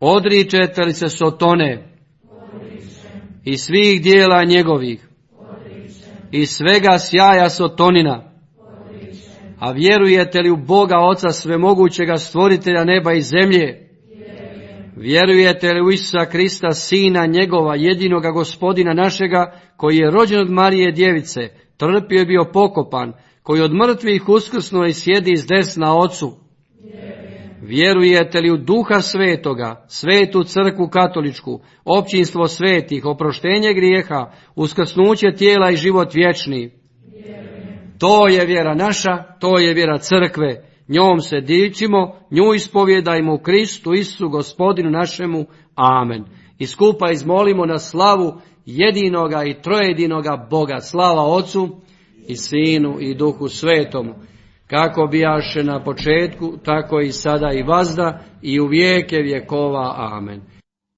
Odričete li se Sotone i svih dijela njegovih i svega sjaja Sotonina? A vjerujete li u Boga Oca Svemogućega stvoritelja neba i zemlje? Vjerujete li u Isusa Krista, Sina njegova, jedinoga gospodina našega, koji je rođen od Marije Djevice, trpio je bio pokopan, koji od mrtvih uskrsnuo i sjedi iz desna Ocu? Vjerujete li u duha svetoga, svetu crkvu katoličku, općinstvo svetih, oproštenje grijeha, uskrsnuće tijela i život vječni? To je vjera naša, to je vjera crkve. Njom se dičimo, nju ispovjedajmo u Kristu, Isu, gospodinu našemu. Amen. I skupa izmolimo na slavu jedinoga i trojedinoga Boga. Slava Ocu i Sinu i Duhu Svetomu. Kako bijaše na početku, tako i sada i vazda i u vijeke vjekova. Amen.